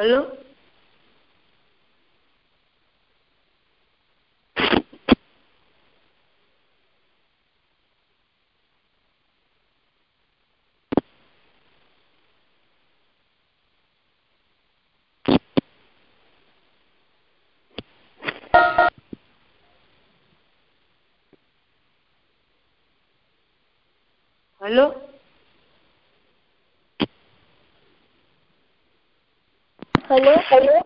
Hello? Hello? Hello? Hello?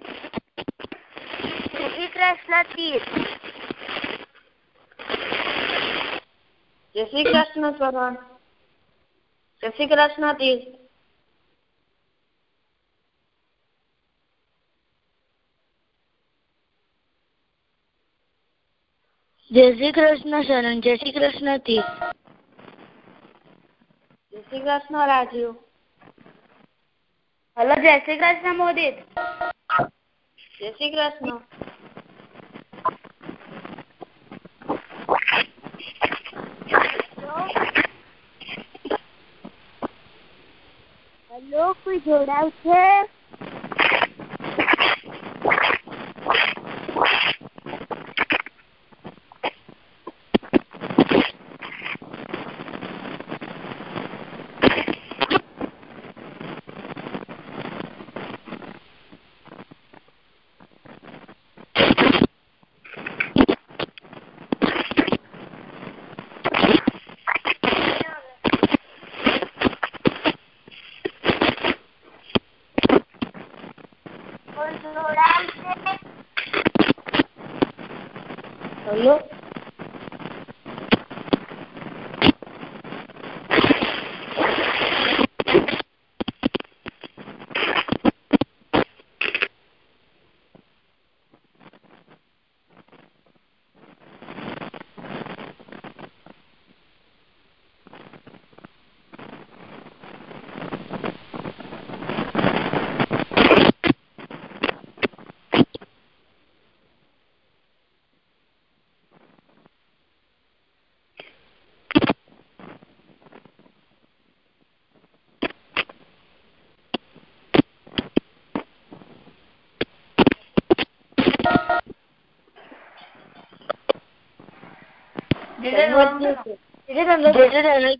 Shri Krishna તીર્થ. જય શ્રી કૃષ્ણ સ્વરણ જય શ્રી કૃષ્ણ તીર્થ. જય શ્રી કૃષ્ણ શરણ જય શ્રી કૃષ્ણ તીર્થ. જય શ્રી કૃષ્ણ રાજીવ હલો જય શ્રી કૃષ્ણ મોદિત. જય શ્રી કૃષ્ણ. હેલો કોઈ જોડાવ છે?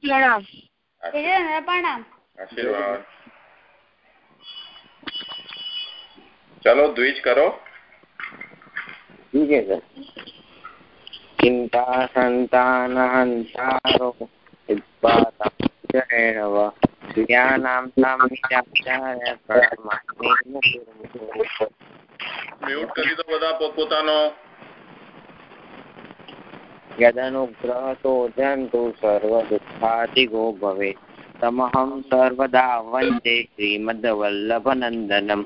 પ્રણામ પ્રણામ આશીર્વાદ ચલો દ્વિજ કરો ઠીક છે ચિંતા સંતાન સામ્યાચાર્ય મ્યુટ કરી દો બધા પોતપોતાનો यदनुग्रहतोऽजन्तु सर्वदुःखादिगो भवेत् तमहं सर्वदा वन्दे श्रीमद्वल्लभनन्दनम्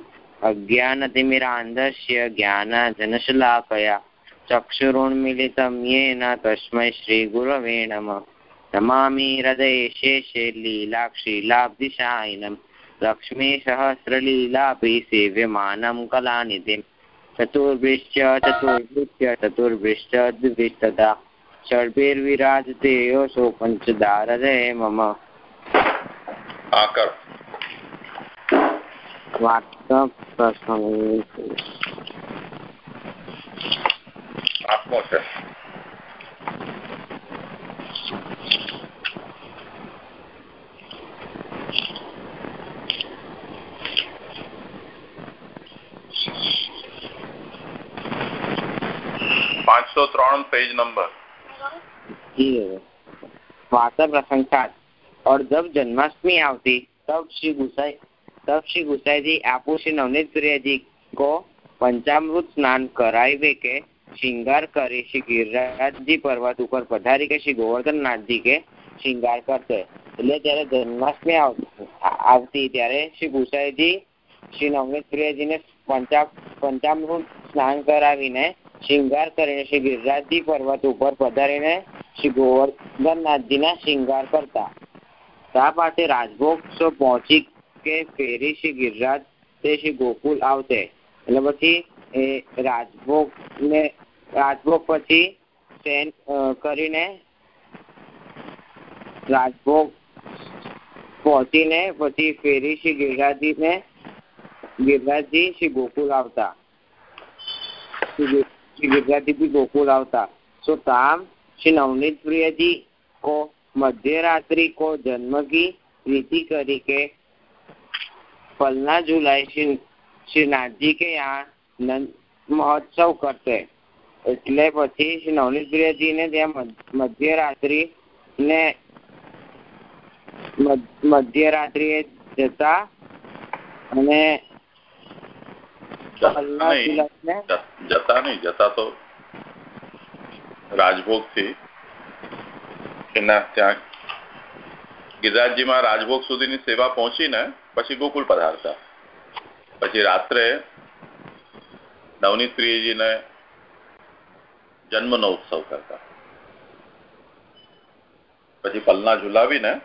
अज्ञानतिमिरान्धस्य ज्ञानाजनशलाकया चक्षुरुन्मिलितं येन तस्मै श्रीगुरवे नमः नमामि हृदये शेषे लीलाक्षीलाब्धिशायिनं लक्ष्मीसहस्रलीलापि सेव्यमानं कलानिधिं चतुर्भिश्च चतुर्भिश्च चतुर्भिश्च द्विभिस्तदा વાર્તા પ્રસંગ આત્મો છે પાંચસો ત્રણ પેજ નંબર એવ વાસર પ્રસંસાદ અર્ધવ જન્માષ્ટમી આવતી, તબ શ્રી ગુસાઈ, તબ શ્રી ગુસાઈજી આપુ શ્રી નવનીત પ્રિયજી કો પંચામૃત સ્નાન કરાવે કે શ્રૃંગાર કરી શ્રી ગિરિરાજજી પર્વત ઉપર પધારી કે શ્રી ગોવર્ધનનાથજી કે શ્રૃંગાર કરશે. એટલે જ્યારે જન્માષ્ટમી આવતી ત્યારે શ્રી ગુસાઈજી શ્રી નવનીત પ્રિયજીને પંચા, પંચામૃત સ્નાન કરાવીને શ્રૃંગાર કરીને શ્રી ગિરિરાજજી પર્વત ઉપર પધારીને શ્રી ગોવર્ધનનાથજીના શ્રૃંગાર કરતા. શા માટે રાજભોગ પહોંચી કે ફેરી શ્રી ગિરિરાજ તે શ્રી ગોકુલ આવશે. એટલે પછી એ રાજભોગને, રાજભોગ પછી ટ્રેન કરીને રાજભોગ પહોંચીને પછી ફેરી શ્રી ગિરિરાજજીને, ગિરિરાજજી શ્રી ગોકુલ આવતા. શ્રી ગિરિરાજજી ગોકુલ આવતા. સો કામ श्री नवनीत प्रिय जी को मध्य रात्रि को जन्म की रीति करी के पलना जुलाई श्री श्रीनाथ जी के यहाँ नंद महोत्सव करते એટલે પછી શ્રી નવનીત પ્રિયજીને ત્યાં મધ- મધ્યરાત્રિ ને મધ- મધ્યરાત્રિએ જતા અને પલના નહીં જુલાઈને જ- જતા નહીં જતા તો રાજભોગથી એના ત્યાં ગિરિરાજજીમાં રાજભોગ સુધીની સેવા પહોંચીને પછી ગોકુળ પધારતા. પછી રાત્રે નવનીત પ્રિયજીને જન્મનો ઉત્સવ કરતા. પછી પલના ઝુલાવીને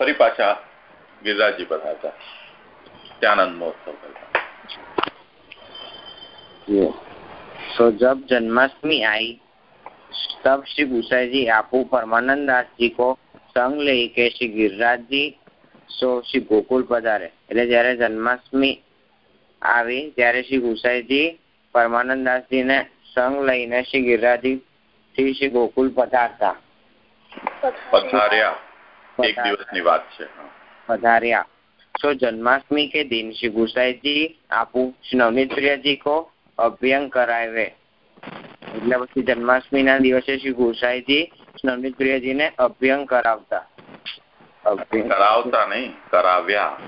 ફરી પાછા ગિરિરાજજી પધારતા. ત્યાં આનંદ ઉત્સવ કરતા ये सो जब जन्माष्टमी आई तब श्री गुसाई जी आपू परमानंद दास जी को संग ले के श्री गिरिराज जी સો શ્રી ગોકુલ પધારે એટલે જ્યારે જન્માષ્ટમી આવી ત્યારે શ્રી ગુસાઈજી પરમાનંદ દાસજીને સંગ લઈને શ્રી ગિરિરાજી થી શ્રી ગોકુલ પધારતા પધાર્યા એક દિવસની વાત છે હા. पधारिया सो जन्माष्टमी के दिन श्री गुसाई जी आपू श्री नवनीत प्रिय जी को અભ્યંગ કરાવે એટલે પછી જન્માષ્ટમીના દિવસે શ્રી ગુસાઈજી નવનીત પ્રિયજીને અભ્યંગ કરાવતા. કરાવતા નહીં કરાવ્યા.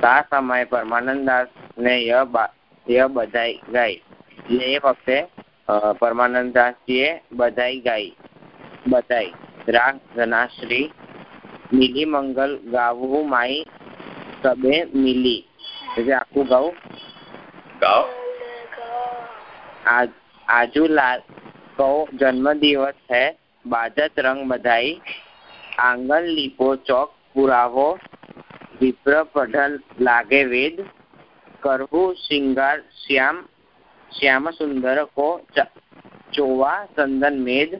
તા સમયે પરમાનંદ દાસ ને ય બધાઈ ગાઈ. એટલે એ વખતે પરમાનંદ દાસજીએ બધાઈ ગાઈ. બધાઈ. રાગ ધનાશ્રી મિલી મંગલ ગાવું માઈ સબે મિલી. એટલે આખું ગાવું ગાઓ आज आजूलाल को जन्म दिवस है बाजत रंग बधाई आंगन લીપો ચોક પુરાવો વિપ્ર પઢલ લાગે વેદ કરવું શિંગાર શ્યામ શ્યામ સુંદર કો ચ- ચોવા ચંદન મેદ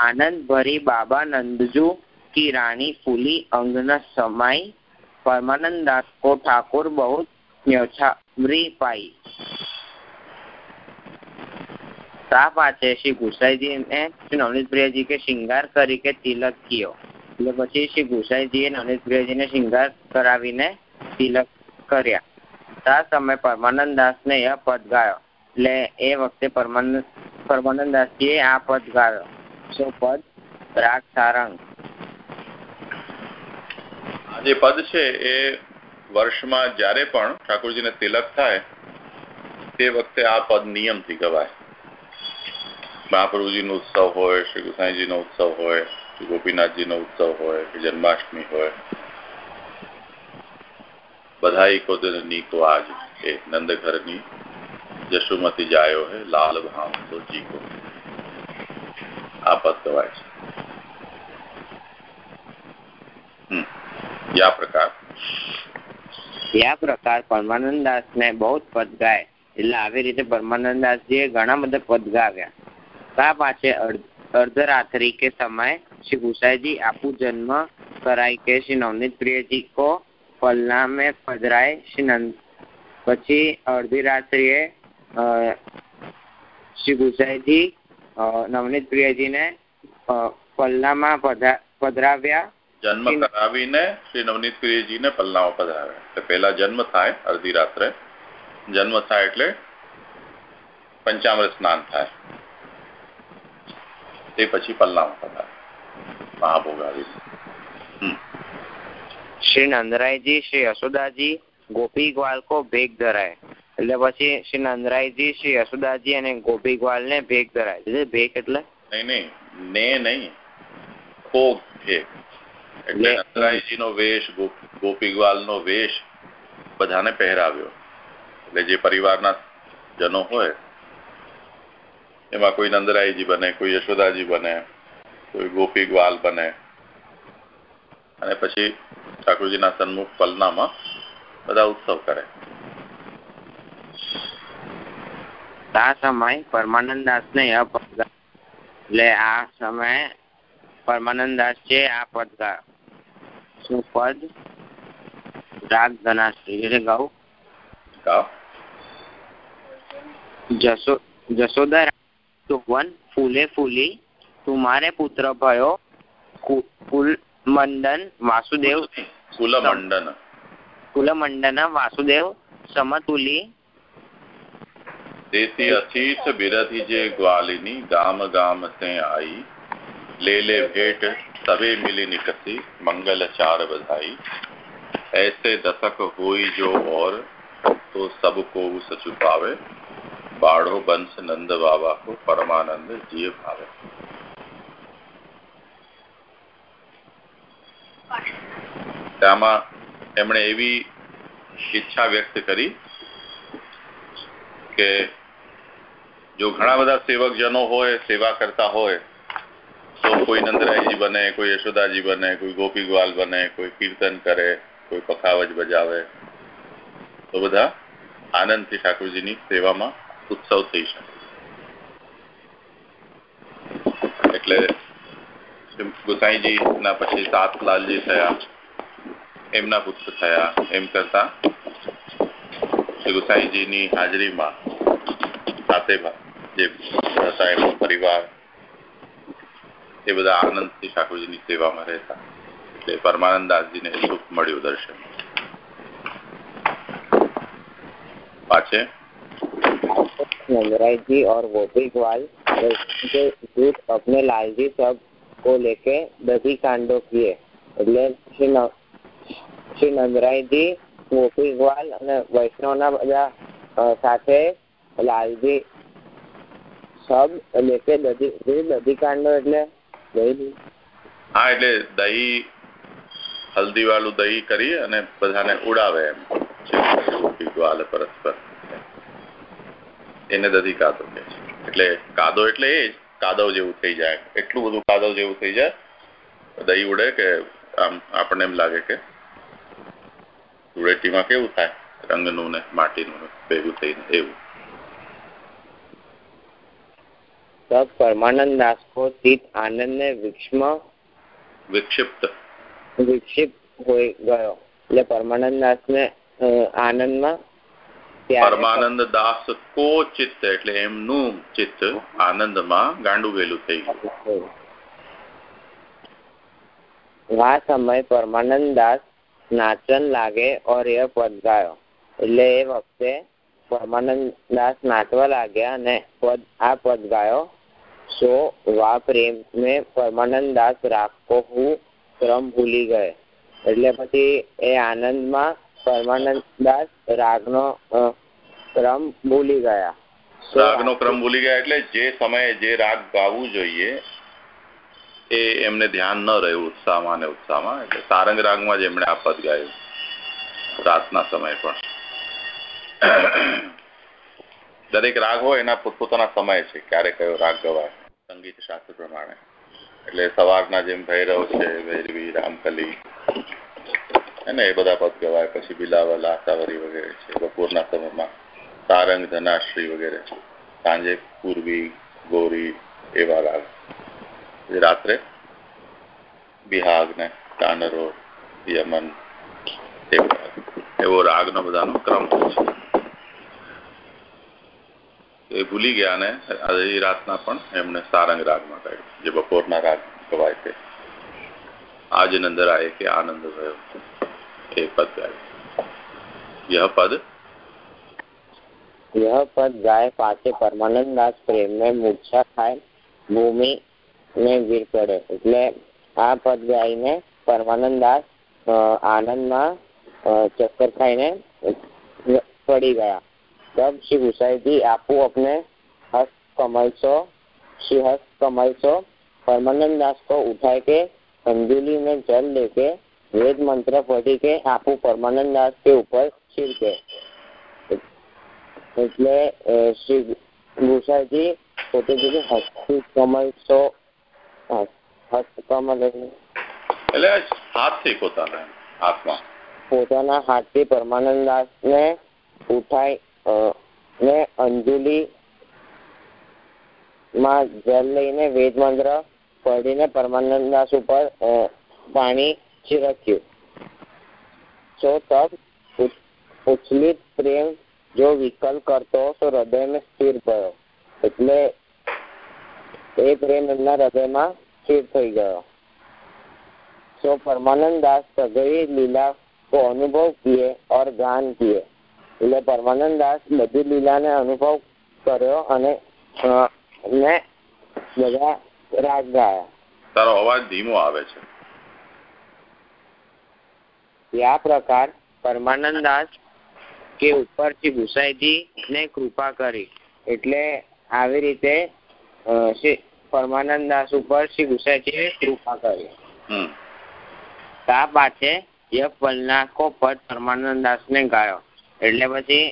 આનંદ ભરી બાબા નંદજુ की रानी फूली अंगन समाई परमानंद दास को ठाकुर बहुत શિંગાર કરી કે તિલક કયો. એટલે પછી શ્રી ગુસાઈજીએ નવનીતપ્રિયજીને શિંગાર કરાવીને તિલક કર્યા. તા સમય પરમાનંદ દાસને એ પદ ગાયો. એટલે એ વખતે પરમાનંદ પરમાનંદ દાસજીએ આ પદ ગાયો. સો પદ? રાગ સારંગ. જે પદ છે એ વર્ષમાં જ્યારે પણ ઠાકોરજીને તિલક થાય, તે વખતે આ પદ નિયમથી ગવાય. મહાપ્રભુજીનો ઉત્સવ હોય, શ્રી ગુસાઈજીનો ઉત્સવ હોય, શ્રી ગોપીનાથજીનો ઉત્સવ હોય કે જન્માષ્ટમી હોય. બધાઈ કો દિલની કો આજ એ નંદઘરની જશુમતી જાયો હે, લાલ ભામ તો જી કો આ પદ ગવાય છે. હમ યા પ્રકાર આ પ્રકાર પરમાનંદ દાસ ને બહુ જ પદ ગાય. એટલે આવી રીતે પરમાનંદ દાસજીએ ઘણા બધા પદ ગાવ્યા. તા પાછે અર્ધ, અર્ધરાત્રિ કે સમય? શ્રી ગુસાઈજી, આપુ જન્મ કરાય કે શ્રી નવનીત પ્રિયજી કો ફલનામે પધરાય શ્રી નંદ. પછી અડધી રાત્રિએ શ્રી ગુસાઈજી નવનીત પ્રિયજીને પલ્લામાં પધા, પધરાવ્યા. જન્મ કરાવીને શ્રી નવનીત પ્રિયજીને પલ્લાઓ પધારે એટલે પહેલા જન્મ થાય અડધી રાત્રે. જન્મ થાય એટલે પંચામૃત સ્નાન થાય. તે પછી પલ્લામાં પધારે મહાભોગ શ્રી નંદરાયજી શ્રી યશોદાજી ગોપી ગ્વાલ કો ભેગ ધરાય. એટલે પછી શ્રી નંદરાયજી શ્રી યશોદાજી અને ગોપી ગ્વાલ ને ભેગ ધરાય. ભેગ એટલે? નહીં નહીં. ને નહીં. ખોગ છે એટલે ને- નંદરાયજીનો વેશ ગો- ગોપીગ્વાલનો વેશ બધાને પહેરાવ્યો. એટલે જે પરિવારના જનો હોય, એમાં કોઈ નંદરાયજી બને, કોઈ યશોદાજી બને, કોઈ ગોપીગ્વાલ બને. અને પછી ઠાકોરજીના સન્મુખ પલનામાં બધા ઉત્સવ કરે. આ સમય પરમાનંદ દાસ ને એટલે આ સમયે પરમાનંદ દાસ છે આ પદ નું પદ? રાગ ગણાશે એટલે ગાવું ગાઓ. જશો જશોદા ફૂલે ફૂલી તુમારે પુત્ર ભયો કુલમંડન વાસુદેવ કુલમંડન. કુલમંડન વાસુદેવ સમતુલી. તેથી અચિત બિરથી જે ગ્વાલિની ગામ ગામ સે આઈ. ले ले भेंट सबे मिली निकसी मंगल चार बधाई ऐसे दशक हुई जो और तो सबको उस छुपावे बाढ़ो बंश नंद बाबा को परमानंद जिय भावे તેમાં એમણે એવી ઈચ્છા વ્યક્ત કરી કે જો ઘણા બધા સેવકજનો હોય સેવા કરતા હોય તો કોઈ નંદરાયજી બને, કોઈ યશોદાજી બને, કોઈ ગોપીગ્વાલ બને, કોઈ કીર્તન કરે, કોઈ પખાવજ બજાવે. તો બધા આનંદથી ઠાકોરજીની સેવામાં ઉત્સવ થઈ શકે. એટલે ગોસાઈજી ના પછી સાતલાલજી થયા, એમના પુત્ર થયા, એમ કરતા ગોસાઈજીની હાજરીમાં સાથે જે હતા એમનો પરિવાર એ બધા આનંદથી ઠાકોરજીની સેવામાં રહેતા એટલે પરમાનંદદાસજીને સુખ મળ્યું દર્શન પાછે नंदराय जी और गोपी ग्वाल के दूत अपने लाल जी सब को लेके दधी कांडो किए એટલે શ્રી ન- શ્રી નંદરાયજી ગોપી ગ્વાલ અને વૈષ્ણવના બધા અ, સાથે લાલજી સબ લેકે દધી જે દધી કાંડો એટલે દહીં હા, એટલે દહીં હલ્દી વાળું દહીં કરી અને બધાને ઉડાવે એમ. ગ્વાલ પરસ્પર. એને દધી કાદો કહે એટલે કાદો એટલે એ કાદવ જેવું થઈ જાય. એટલું બધું કાદવ જેવું થઈ જાય, દહીં ઉડે કે આમ આપણને એમ લાગે કે ધૂળેટીમાં કેવું થાય? રંગનું ને માટીનું ભેગું થઈને એવું. સહપરમાનંદ નાસ્ફોટિત આનંદને વિક્ષમ વિક્ષિપ્ત. વિક્ષિપ્ત હોઈ ગયો. એટલે પરમાનંદ નાથને આનંદમાં પરમાનંદ દાસ કો ચિત્ત એટલે એમનું ચિત્ત આનંદમાં ગાંડુવેલું થઈ ગયું. આ સમય પરમાનંદ દાસ નાચન લાગે ઓર એ પદ ગાયો. એટલે એ વખતે પરમાનંદ દાસ નાચવા લાગ્યા અને પદ આ પદ ગાયો. સો વા પ્રેમ. में પરમાનંદ દાસ રાગ હું ક્રમ ભૂલી ગયે. એટલે પછી એ આનંદમાં પરમાનંદ દાસ રાગનો ક્રમ ભૂલી ગયા. રાગનો ક્રમ ભૂલી ગયા એટલે જે સમયે જે રાગ ગાવું જોઈએ એ એમને ધ્યાન ન રહ્યું ઉત્સાહમાં અને ઉત્સાહમાં. એટલે સારંગ રાગમાં જ એમણે આ પદ ગાયું. રાતના સમય પણ. દરેક રાગ હોય એના પોતપોતાના સમય છે, ક્યારે કયો રાગ ગવાય. સંગીત શાસ્ત્ર પ્રમાણે. એટલે સવારના જેમ ભૈરવ છે, ભૈરવી, રામકલી, અને એ બધા પદ ગવાય. પછી બિલાવલ આશાવરી વગેરે છે, બપોરના સમયમાં તારંગ ધનાશ્રી વગેરે સાંજે પૂર્વી ગોરી એવા રાગ. રાત્રે બિહાગ ને કાનરો, યમન. એવો રાગનો બધાનો ક્રમ હોય છે. એ ભૂલી ગયા ને આજે રાતના પણ એમને સારંગ રાગમાં ગાયું જે બપોરના રાગ ગવાય છે આજ નંદર આયે કે આનંદ ભયો એ પદ ગાયું यह પદ यह पद गाय पाछे परमानंद दास प्रेम में मूर्छा खाए ભૂમિ ને વીર પડે એટલે આ પદ ગાઈને પરમાનંદ દાસ અ, આનંદમાં અ, ચક્કર ખાઈને પડી ગયા तब she decided આપો આપને હસ્ત કમાલસો she હસ્ત કમાલસો પરમાનંદ નાસ્તો ઉઠાય કે સંજુલી ને જલ લેકે વેદ મંત્ર પઢી કે આપું પરમાનંદ નાથ કે ઉપર છીરકે એટલે શ્રી ગુસાઈજી પોતે કમલ એટલે હાથથી પોતાના હાથમાં પોતાના હાથથી પરમાનંદ દાસ ને ઉઠાઈ ને અંજુલી માં લઈને વેદ મંત્ર પઢીને પરમાનંદદાસ ઉપર પાણી છીરક્યું સો તપ ઉછલિત પ્રેમ જો વિકલ કરતો, તો હૃદયને સ્થિર થયો એટલે એ પ્રેમ એમના હૃદયમાં સ્થિર થઈ ગયો. સો પરમાનંદ દાસ સગઈ લીલા કો અનુભવ કિએ, ઓર ગાન કિએ એટલે પરમાનંદ દાસ બધી લીલાને અનુભવ કર્યો અને ને બધા રાગ ગાયા. તારો અવાજ ધીમો આવે છે. આ પ્રકાર પરમાનંદ દાસ કે ઉપરથી ગુસાઈજી ને કૃપા કરી. એટલે આવી રીતે શ્રી પરમાનંદ દાસ ઉપર શ્રી ગુસાઈજી કૃપા કરી. તા પાછે ય પલનાકો પદ પરમાનંદ દાસ ને ગાયો. એટલે પછી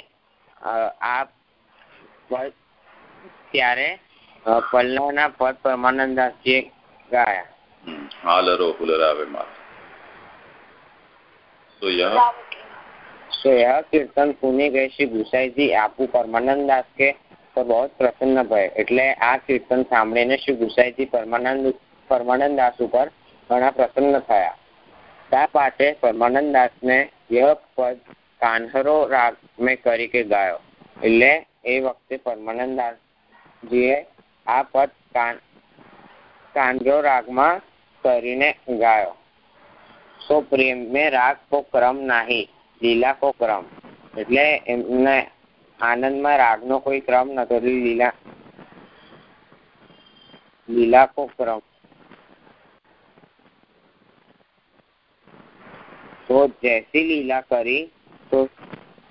આ પદ ત્યારે પલ્લવના પદ પરમાનંદ દાસજીએ ગાયા हम्म, हालरो हुलरावे मात तो यह तो यह कीर्तन सुनी गए श्री गुसाईजी आपू परमानंद दास के તો બહુ પ્રસન્ન ભય એટલે આ કીર્તન સાંભળીને શ્રી ગુસાઈજી પરમાનંદ પરમાનંદ દાસ ઉપર ઘણા પ્રસન્ન થયા ત્યાર પાસે પરમાનંદ દાસને યહ પદ કાન્હરો રાગ મેં કરી કે ગાયો. એટલે એ વખતે પરમાનંદ દાસજીએ આ પદ કાન કાંજો રાગમાં કરીને ગાયો. તો પ્રેમ મેં રાગ કો ક્રમ નહીં, લીલા કો ક્રમ. એટલે એમને આનંદમાં રાગનો કોઈ ક્રમ નતો લીલા લીલા કો ક્રમ. તો જૈસી લીલા કરી તો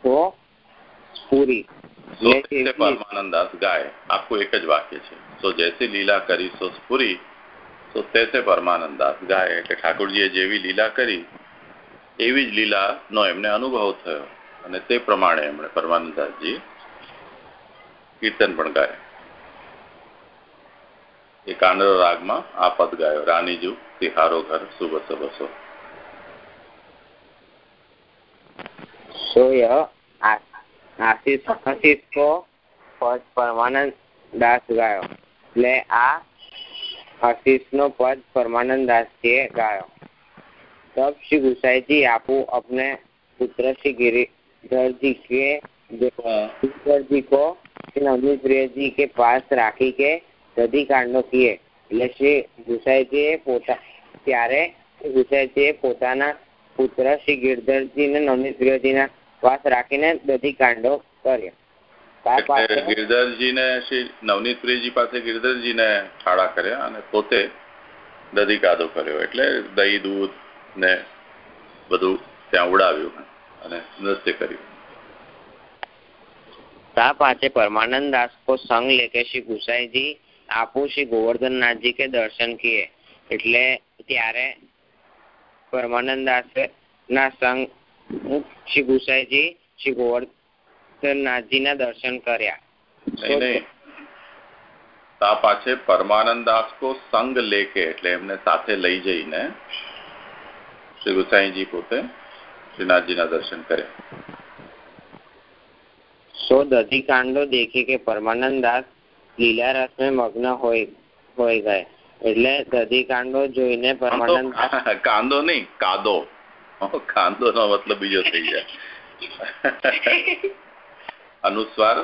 તો પૂરી. સો તે પરમાનંદ દાસ ગાય. આખું એક જ વાક્ય છે. સો જૈસી લીલા કરી સો સ્ફુરી તો તે પરમાનંદાસ ગાય. એટલે ઠાકોરજીએ જેવી લીલા કરી એવી જ લીલાનો એમને અનુભવ થયો. અને તે પ્રમાણે એમણે પરમાનંદાસજી કીર્તન પણ ગાય. એ કાંડરો રાગમાં આ પદ ગાયો. રાનીજુ તિહારો ઘર સુબસ બસો so यह આશીષ આશીષ को પદ પરમાનંદ દાસ ગાયો એટલે આ આશીષ નો પદ પરમાનંદ દાસજીએ ગાયો तब श्री गुसाई जी आपू अपने पुत्र श्री गिरिधर जी के गिरिधर जी को नवनीत प्रिय जी के पास રાખી કે દધી કાંડો કીએ એટલે શ્રી ગુસાઈજીએ પોતા ત્યારે ગુસાઈજીએ પોતાના પુત્ર શ્રી ગિરધરજીને નવનીત પ્રિયજીના શ્વાસ રાખીને બધી કાંડો કર્યા. ગિરધરજી શ્રી નવનીતપ્રિયજી પાસે ગિરધરજી ઠાળા કર્યા અને પોતે દધી કાદો કર્યો. એટલે દહીં દૂધ ને બધું ત્યાં ઉડાવ્યું અને નૃત્ય કર્યું. સાપ હાથે પરમાનંદ દાસ કો સંગ લેકે શ્રી ગુસાઈજી આપો શ્રી ગોવર્ધનનાથજી કે દર્શન કિયે એટલે ત્યારે પરમાનંદ દાસ ના સંગ શ્રી ગુસાઈજી શ્રી ગોવર્ધનનાથજી ના દર્શન કર્યા. તા પાછે પરમાનંદ દાસ કો સંગ લેકે એટલે એમને સાથે લઈ જઈને શ્રી ગુસાઈજી પોતે શ્રીનાથજીના દર્શન કર્યા. સો દધી દેખે કે પરમાનંદ દાસ લીલા રસ में મગ્ન હોય હોય ગયા. એટલે દધી કાંડો જોઈને પરમાનંદ કાંદો નહીં કાદો. ખાંદો નો મતલબ બીજો થઈ જાય. અનુસ્વાર?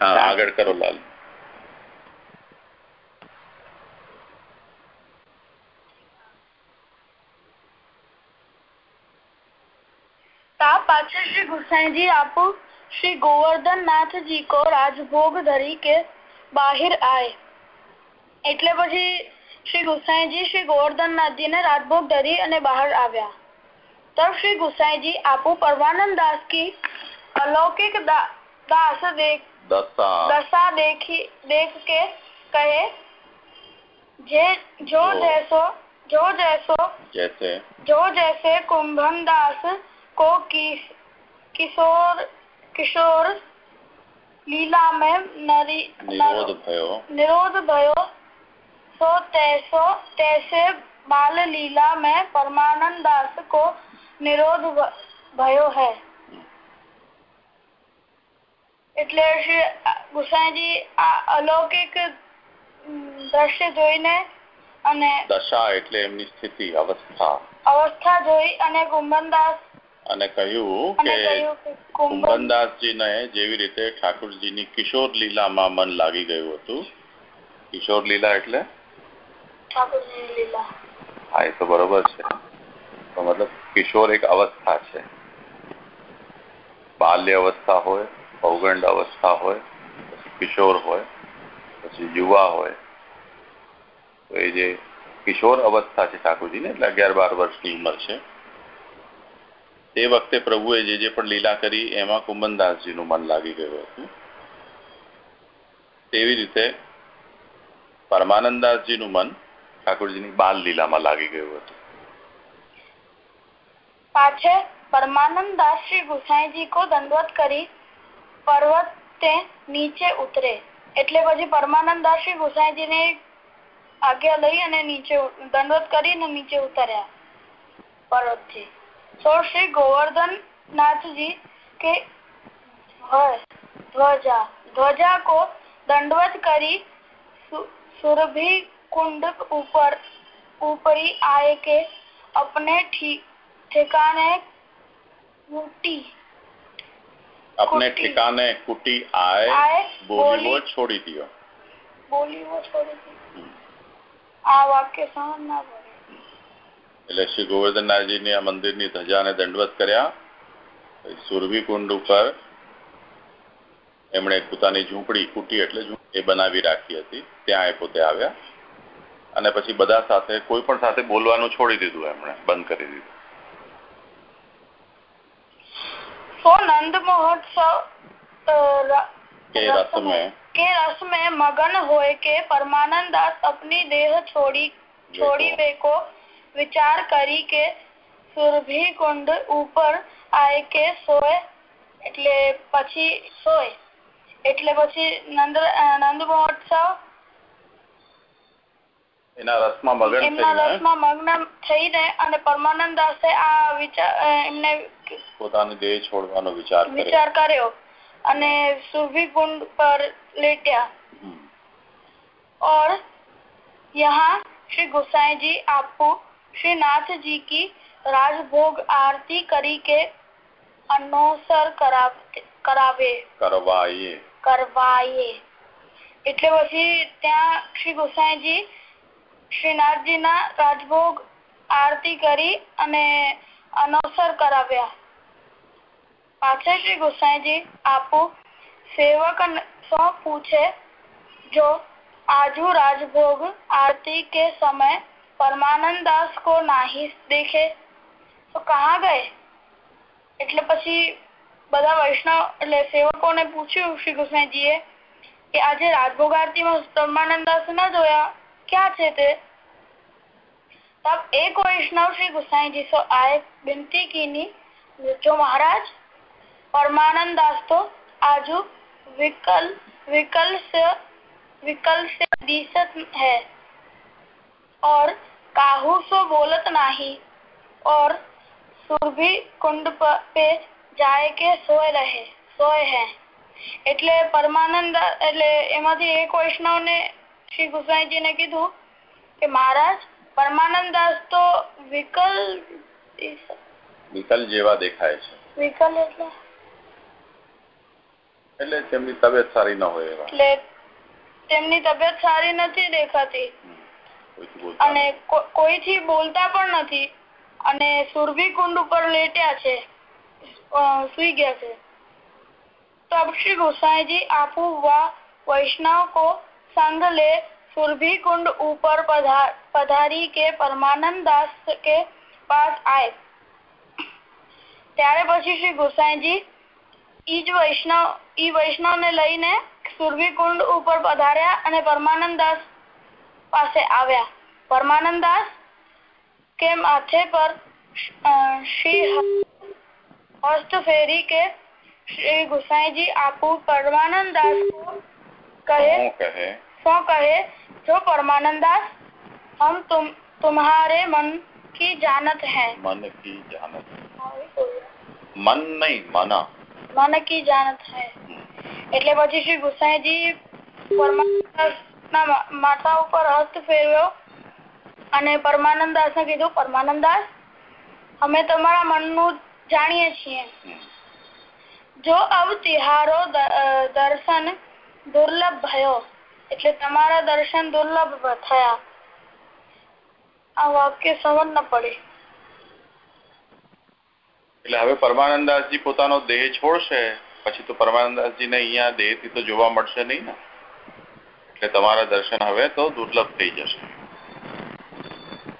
હા આગળ કરો લાલ. તા પાછળ શ્રી ગુસાઈજી આપો. श्री गोवर्धन नाथ जी को રાજભોગ ધરી કે બહાર આય એટલે પછી શ્રી ગુસાઈજી શ્રી ગોવર્ધન નાથજી ને રાજભોગ ધરી અને બહાર આવ્યા तब श्री गुसाई जी आपू परमानंद दास की अलौकिक दा, दास देख दशा दशा देखी देख के कहे जे जो जैसो जो जैसो जैसे जो जैसे कुंभन दास को किस किशोर किशोर लीला में नरी નિરોધ ભયો निरोध भयो सो तैसो तैसे बाल लीला में परमानंद दास को निरोध भ- भयो है એટલે શ્રી ગુસાઈજી આ અલૌકિક દ્રશ્ય જોઈને અને દશા એટલે એમની સ્થિતિ અવસ્થા અવસ્થા જોઈ અને કુંભનદાસ અને કહ્યું કે કુંભનદાસજીને જેવી રીતે ઠાકોરજીની કિશોર લીલામાં મન લાગી ગયું હતું. કિશોર લીલા એટલે? હા એ તો બરોબર છે. તો મતલબ કિશોર એક અવસ્થા છે. બાલ્ય અવસ્થા હોય પૌગંડ અવસ્થા હોય પછી કિશોર હોય પછી યુવા હોય. તો એ જે કિશોર અવસ્થા છે ઠાકોરજીને એટલે અગિયાર બાર વર્ષની ઉંમર છે. તે વખતે પ્રભુએ જે જે પણ લીલા કરી, એમાં કુંભનદાસજીનું મન લાગી ગયું હતું. તેવી રીતે પરમાનંદાસજીનું મન ઠાકોરજીની બાલ લીલામાં લાગી ગયું હતું. પાછે પરમાનંદ દાસ શ્રી ગુસાઈજી કો દંડવત કરી, પર્વતે નીચે ઉતરે. એટલે પછી પરમાનંદ દાસ શ્રી ગુસાઈજી ને આજ્ઞા લઈ અને નીચે દંડવત કરીને નીચે ઉતર્યા પર્વત तो श्री गोवर्धन नाथ जी के ध्वजा ध्वजा को दंडवत करी सुरभि कुंड ऊपर ऊपरी आए के अपने ठिकाने कुटी। अपने ठिकाने कुटी आए, आए बोली वो छोड़ी दियो। बोली वो छोड़ी दी। हम्म। आ वाक्य समझ ना बोल। એટલે શ્રી ગોવર્ધનનાથજીની આ મંદિરની ધજાને દંડવત કર્યા પછી સુરભી કુંડ ઉપર એમણે પોતાની ઝૂંપડી કુટી એટલે ઝૂંપડી એ બનાવી રાખી હતી ત્યાં એ પોતે આવ્યા અને પછી બધા સાથે કોઈ પણ સાથે બોલવાનું છોડી દીધું એમણે બંધ કરી દીધું तो नंद महोत्सव अ, र- કે रस રસ મેં के रस में मगन होए के परमानंद दास अपनी देह छोड़ी छोड़ी वे को विचार करी के સુરભી કુંડ ઉપર આય કે સોય એટલે પછી સોય એટલે પછી નંદ અ, નંદ મહોત્સવ એના રસમાં મગન એમના થઈને રસમાં મગ્ન થઈને અને પરમાનંદ દાસે આ વિચાર અ, એમને પોતાની દેહ છોડવાનો વિચાર કર્યો વિચાર કર્યો અને સુરભી કુંડ પર લેટ્યા હમ. और यहाँ श्री गोसाई जी आपको श्री नाथ जी की राजभोग आरती કરી કે અનોસર કરાવ- કરાવે કરવાઈએ કરવાયે એટલે પછી ત્યાં શ્રી ગોસાઈજી શ્રીનાથજી ના રાજભોગ આરતી કરી અને અનોસર કરાવ્યા પાછે શ્રી ગોસાઈજી આપો સેવક ન- સો પૂછે जो आजू राजभोग आरती के समय परमानंद दास को नहीं देखे तो कहाँ गए એટલે પછી બધા વૈષ્ણવ એટલે સેવકોને પૂછ્યું શ્રી કૃષ્ણજીએ કે આજે રાજભોગ આરતીમાં પરમાનંદ દાસ ન જોયા ક્યાં છે તે तब एक वैष्णव श्री गुसाई जी से आए विनती कीनी जो महाराज परमानंद दास तो आजू विकल विकल से विकल से दिशत है और काहू सो बोलत नाही और सुरभि कुंड प- पे जाए के सोए રહે સોય હે એટલે પરમાનંદ એટલે એમાંથી એક વૈષ્ણવને શ્રી ગુસાઈજીને કીધું કે મહારાજ પરમાનંદ દાસ તો વિકલ વિકલ જેવા દેખાય છે વિકલ એટલે એટલે તેમની તબિયત સારી ન હોય એવા એટલે તેમની તબિયત સારી નથી દેખાતી હમ. કોઈથી બોલતા અને કો- કોઈથી બોલતા પણ નથી અને સુરભી કુંડ ઉપર લેટ્યા છે અ, સુઈ ગયા છે तब श्री गोसाई जी आपू व वैष्णव को संग ले सुरभि कुंड ऊपर पधार पधारी के परमानंद दास के पास आए ત્યારે પછી શ્રી ગોસાઈજી ઈ જ વૈષ્ણવ ઈ વૈષ્ણવ ને લઈને સુરભી કુંડ ઉપર પધાર્યા અને પરમાનંદ દાસ પાસે આવ્યા પરમાનંદ દાસ કે માથે પર અ, શ્રી હસ્ત ફેરી કે श्री गोसाई जी आपू परमानंद दास को कहे શું કહે सो कहे जो परमानंद दास हम तुम तुम्हारे मन की जानत है મન કી જાનત મન નહીં મન मन की जानत है એટલે પછી શ્રી ગુસાઈજી પરમાનંદાસના માથા ઉપર હસ્ત ફેરવ્યો અને પરમાનંદાસ ને કીધું પરમાનંદાસ અમે તમારા મનનું જાણીએ છીએ. જો અવ તિહારો દ- અ, દર્શન દુર્લભ ભયો એટલે તમારા દર્શન દુર્લભ થયા. આ વાક્ય સમજ ન પડી. એટલે હવે પરમાનંદાસજી પોતાનો દેહ છોડશે પછી તો પરમાનંદાસજીને અહીંયા દેહથી તો જોવા મળશે નહીં ને? એટલે તમારા દર્શન હવે તો દુર્લભ થઈ જશે.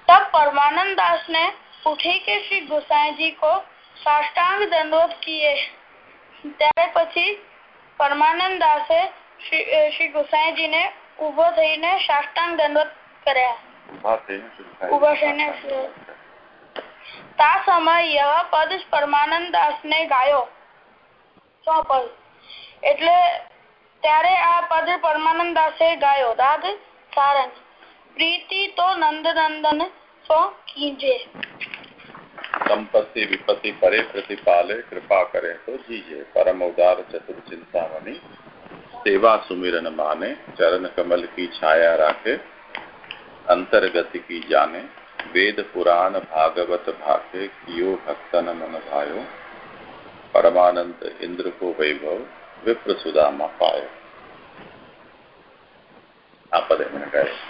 तब परमानंद दास ने उठे के श्री गोसाई जी को साष्टांग दंडोत ત્યારે પછી પરમાનંદ દાસે શ્રી ગોસાઈજી ને ઊભો થઈને સાષ્ટાંગ દંડોત કર્યા ઊભા થઈને તા સમય યહ પદ પરમાનંદ દાસ ને ગાયો સો પદ એટલે ત્યારે આ પદ પરમાનંદ દાસે ગાયો રાગ સારંગ પ્રીતિ તો નંદ નંદન સો કીજે સંપત્તિ વિપત્તિ કરે પ્રતિપાલે કૃપા કરે તો જીજે પરમ ઉદાર ચતુર ચિંતામણી સેવા સુમિરન માને ચરણ કમલ की छाया રાખે અંતર્ગતિ की जाने वेद पुराण भागवत भाखे कियो भक्तन मन भायो परमानंद इंद्र को वैभव विप्र सुदामा पायो આ પદ એમણે ગાયું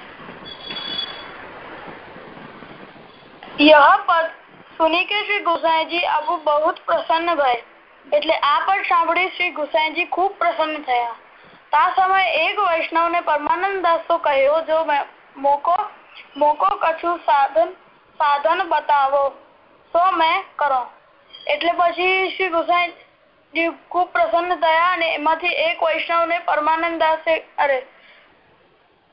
यह पद सुनी के श्री गुसाईजी अब बहुत प्रसन्न भय એટલે આ પદ સાંભળી શ્રી ગુસાઈજી ખૂબ પ્રસન્ન થયા તા સમયે એક વૈષ્ણવને પરમાનંદ દાસ તો કહ્યો જો મેં મોકો મોકો કછું સાધન સાધન બતાવો તો મેં કરો એટલે પછી શ્રી ગુસાઈજી ખૂબ પ્રસન્ન થયા અને એમાંથી એક વૈષ્ણવને પરમાનંદ દાસે અરે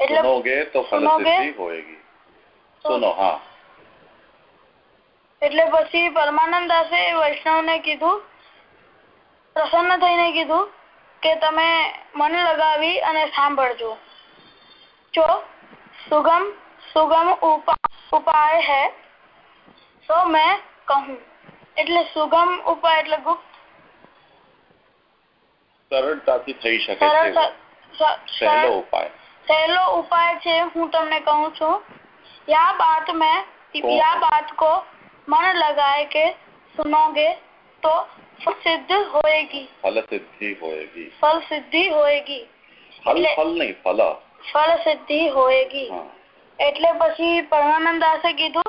એટલે तो સુનોગે? ફલસિદ્ધિ હોएगी સુનો એટલે પછી પરમાનંદ દાસે વૈષ્ણવને કીધું પ્રસન્ન થઈને કીધું કે તમે મન લગાવી અને સાંભળજો. જો સુગમ સુગમ ઉપાય હે તો મેં કહું. એટલે સુગમ ઉપાય એટલે ગુપ્ત. સરળતાથી થઈ શકે સરળ છે સહેલો ઉપાય. पहलो उपाय हूँ तुम कहू छू। या बात में या बात को मन लगाए के सुनोगे तो सिद्ध होएगी। फल सिद्धि होएगी। फल सिद्धि होएगी। फल फल नहीं फल। फल सिद्धि होएगी हाँ। एटले पी परमानंद दास कीधु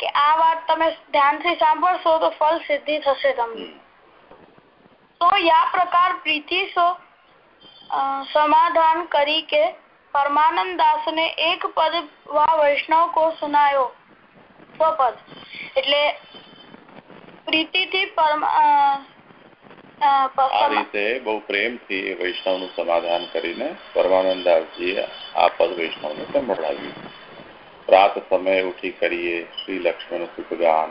कि आ बात ते ध्यान से सांभशो तो फल सिद्धि थे तम तो या प्रकार प्रीति सो समाधान करी के પરમાનંદ દાસ ને એક પદ વા વૈષ્ણવ કો સુનાયો. સ્વપદ એટલે પ્રીતિ થી આ રીતે બહુ પ્રેમથી વૈષ્ણવનું સમાધાન કરીને પરમાનંદ દાસજીએ આ પદ વૈષ્ણવ ને સંભળાવ્યું. રાત સમય ઉઠી કરીએ શ્રી લક્ષ્મણ સુખગાન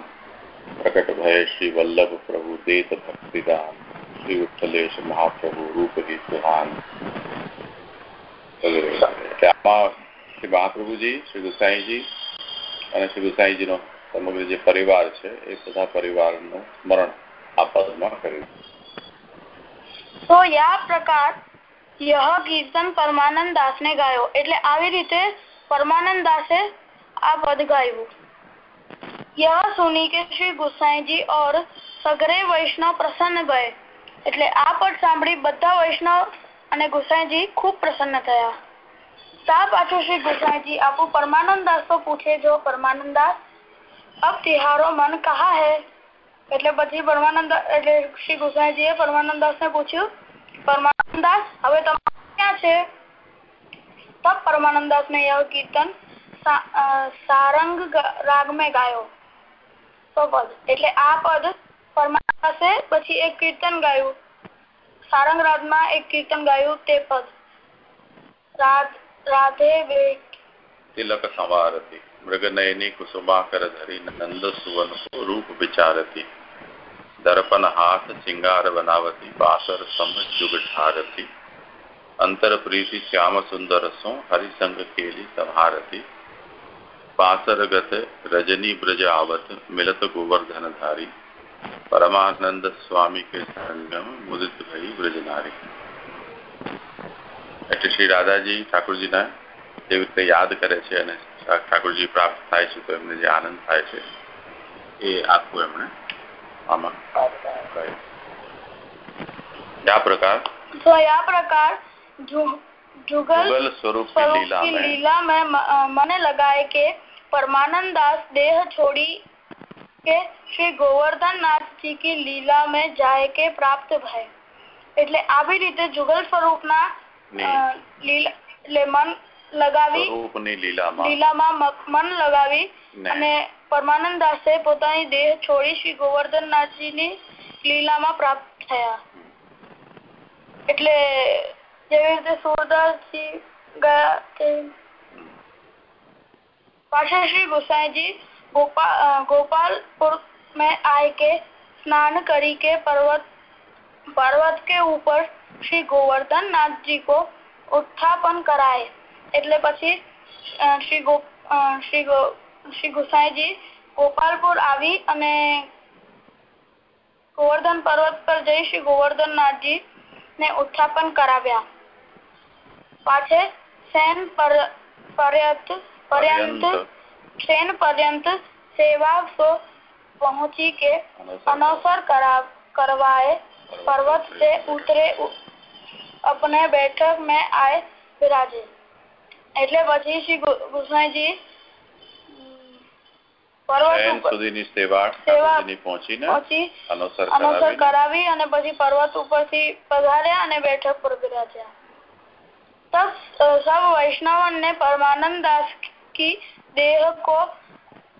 પ્રકટ ભય શ્રી વલ્લભ પ્રભુ, દેત ભક્તિદાન, શ્રી ઉઠ્ઠલેશ મહાપ્રભુ, રૂપ ગીત શ્રી મહાપ્રભુજી શ્રી ગુસાઈજી અને શ્રી ગુસાઈજીનો સમગ્ર જે પરિવાર છે, એ બધા પરિવારનું સ્મરણ આ પદમાં કર્યું તો પ્રકાર યહ કીર્તન પરમાનંદ દાસ ને ગાયો. એટલે આવી રીતે પરમાનંદ દાસે આ પદ ગાયું. યહ સુની કે શ્રી ગુસાઈજી ઓર સગરે વૈષ્ણવ પ્રસન્ન ભય એટલે આ પદ સાંભળી બધા વૈષ્ણવ અને ગુસાઈજી ખૂબ પ્રસન્ન થયા. તા પાછું શ્રી ગુસાઈજી આપુ પરમાનંદ દાસ તો પૂછે જો પરમાનંદ દાસ અબ તિહારો મન કહા હૈ? એટલે પછી પરમાનંદ એટલે શ્રી ગુસાઈજીએ પરમાનંદ દાસને પૂછ્યું પરમાનંદ દાસ હવે તમારું ક્યાં છે? તબ પરમાનંદ દાસ ને યહ કીર્તન સા- અ, સારંગ ગ- રાગ મેં ગાયો. તો પદ એટલે આ પદ પરમાનંદ દાસે પછી એક કીર્તન ગાયું. સારંગરાજમાં એક કીર્તન ગાયું તે પદ. રાધે વે તિલક સંવારતી, મૃગનયની કુસુમાકર ધરી નંદ સુવન રૂપ વિચારતી. દર્પણ હાથ શિંગાર બનાવતી, બાસર સમ જુગ ઠારતી અંતર પ્રીતિ શ્યામ સુંદર સો હરિસંગ કેલી સંહારતી. પાસરગત રજની બ્રજ આવત, મિલત ગોવર્ધન ધારી. પરમાનંદ સ્વામી કે સંગમ મુદિત ભઈ બ્રજનારી એટલે શ્રી રાધાજી ઠાકોરજીના જેવી રીતે યાદ કરે છે અને ઠાકોરજી પ્રાપ્ત થાય છે તો એમને જે આનંદ થાય છે એ આખું એમણે આમાં કહ્યું આ પ્રકાર तो यह प्रकार जु- जुगल जुगल स्वरूप की स्वरूप लीला की में लीला में म- अ, મને लगाए કે परमानंद दास देह छोड़ी કે શ્રી ગોવર્ધન નાથજી કી લીલા માં જાય કે પ્રાપ્ત ભય. એટલે આવી રીતે જુગલ સ્વરૂપ ના. મન લગાવી લીલામાં. મન લગાવી અને પરમાનંદ દાસે પોતાની દેહ છોડી શ્રી ગોવર્ધન નાથજી ની લીલામાં પ્રાપ્ત થયા. એટલે જેવી રીતે સુરદાસજી ગયા પાછા શ્રી ગોસાઈજી जी गोपाल गोपालपुर में आए के स्नान करी के पर्वत पर्वत के ऊपर श्री गोवर्धन नाथ जी को उत्थापन कराए એટલે પછી અ, શ્રી ગો અ, શ્રી ગો શ્રી ગોસાઈજી ગોપાલપુર આવી અને ગોવર્ધન પર્વત પર જઈ શ્રી ગોવર્ધન નાથજી ને ઉત્થાપન કરાવ્યા પાછે સેન પર પર્યંત પર્યંત ट्रेन पर्यंत सेवा को पहुंची के अनवसर करा करवाए पर्वत से उतरे उ- अपने बैठक में आए विराजे એટલે પછી શ્રી ગુ- ગુસાઈજી ઉમ, પર્વત શયન ઉપર સુધીની સેવા સેવા ઠાકોરજીની પહોંચીને પહોંચી અનુસર અનવસર કરાવીને કરાવી અને પછી પર્વત ઉપરથી પધાર્યા અને બેઠક પર બિરાજ્યા तब अ, सब वैष्णव ने परमानंद दास की देह को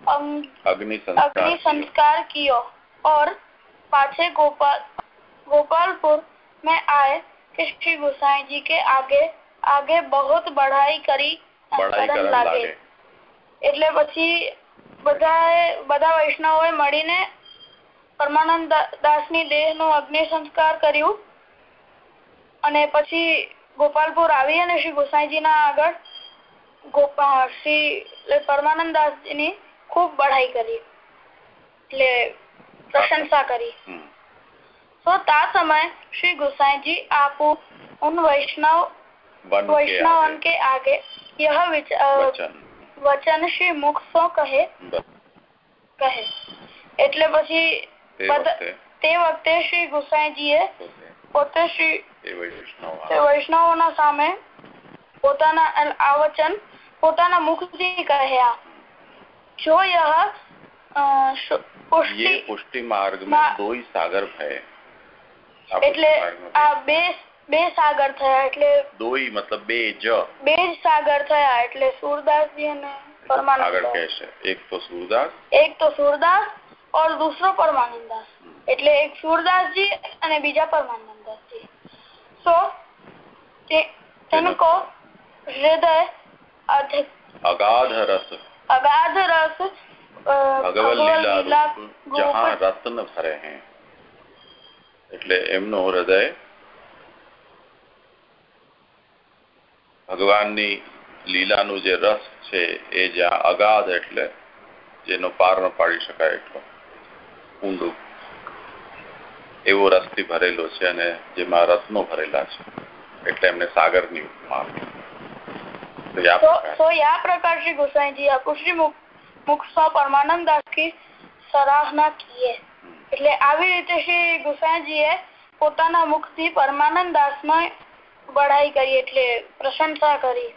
अं- અગ્નિ સંસ્કાર अग्नि કિયો. संस्कार किया और पाछे गोपाल गोपालपुर में आए कि श्री गोसाई जी के आगे आगे बहुत बढ़ाई કરી બડાઈ કરન કરન લાગે લાગે એટલે પછી બધાએ બધા વૈષ્ણવોએ મળીને પરમાનંદ દા- દાસની દેહનો અગ્નિ સંસ્કાર કર્યું અને પછી ગોપાલપુર આવી અને શ્રી ગોસાઈજીના આગળ ગોપા શ્રી પરમાનંદદાસજીની ખૂબ બઢાઈ કરી. એટલે પ્રશંસા કરી. તો તા સમય શ્રી ગુસાઈજી આપુ ઉન વૈષ્ણવ વैष्णवन के आगे यह वचन वचन श्री કહે. કહે. એટલે પછી તે વખતે. શ્રી ગુસાઈજી એ પોતે શ્રી વૈષ્ણવો. સામે પોતાના આ વચન પોતાના મુખથી કહ્યા. જો પુષ્ટિ માર્ગ સાગર ભય. એટલે આ બે બે સાગર થયા એટલે દોઈ મતલબ બે જ. બે જ સાગર થયા એટલે સુરદાસજી અને પરમાનંદ છે એક તો સુરદાસ. એક તો સુરદાસ ઓર દૂસરો પરમાનંદ એટલે એક સુરદાસજી અને બીજા પરમાનંદ સો તમે કહો હૃદય અધિક रस अगाध रस રસ અ, ભગવન ભગવદ લીલા જહાં રત્ન ભરે હે એટલે એમનું હૃદય ભગવાનની લીલાનું જે રસ છે એ જ્યાં અગાધ એટલે જેનો પાર ન પાડી શકાય એટલો ઊંડું એવો રસથી ભરેલો છે અને જેમાં રત્નો ભરેલા છે. એટલે એમને સાગરની ઉપમા. આપી. તો આ तो પ્રકારે. तो या प्रकार श्री गोसाई जी आपको श्री मुख मुख स्व परमानंद दास की સરાહના કીએ એટલે આવી રીતે શ્રી ગુસાઈજીએ પોતાના મુખથી પરમાનંદ દાસનો બઢાઈ કરી એટલે પ્રશંસા કરી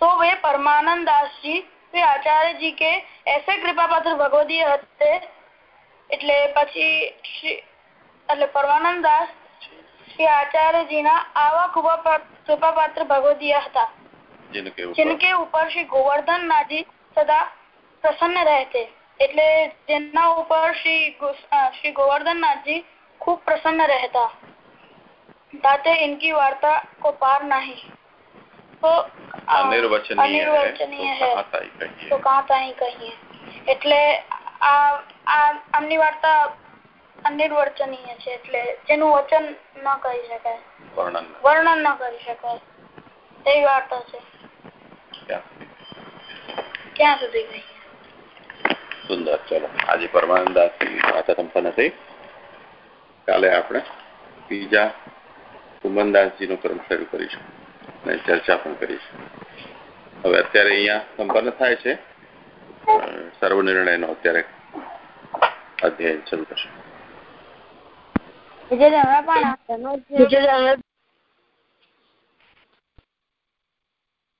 તો વે પરમાનંદ દાસજી વે આચાર્ય જી કે એસે કૃપાપાત્ર ભગવદીય હતે એટલે પછી શ્રી એટલે પરમાનંદ દાસ શ્રી આચાર્યજીના આવા કૃપાપાત્ર કૃપાપાત્ર ભગવદીય હતા जिनके ऊपर जिनके ऊपर श्री गोवर्धन नाथजी सदा प्रसन्न रहते એટલે જેના ઉપર શ્રી ગો- અ, શ્રી ગોવર્ધન નાથજી ખૂબ પ્રસન્ન રહેતા ताते इनकी वार्ता को पार नहीं तो आ, અનિર્વચનીય હૈ અનિર્વચનીય તો હૈ કહાં તાઈ કહીએ તો કાં તાઈ કહીએ એટલે આ આ આમની વાર્તા અનિર્વચનીય છે એટલે જેનું વચન ન કરી શકાય વર્ણન વર્ણન ન કરી શકાય તેવી વાર્તા છે ક્યાં સુધી સુંદર. ચલો. આજે પરમાનંદ વાર્તા સંપન્ન થઈ કાલે આપણે બીજા સુમનદાસજીનો ક્રમ શરૂ કરીશું અને ચર્ચા પણ કરીશું. હવે અત્યારે અહીંયા સંપન્ન થાય છે. સર્વનિર્ણયનો અત્યારે અધ્યયન શરૂ થશે.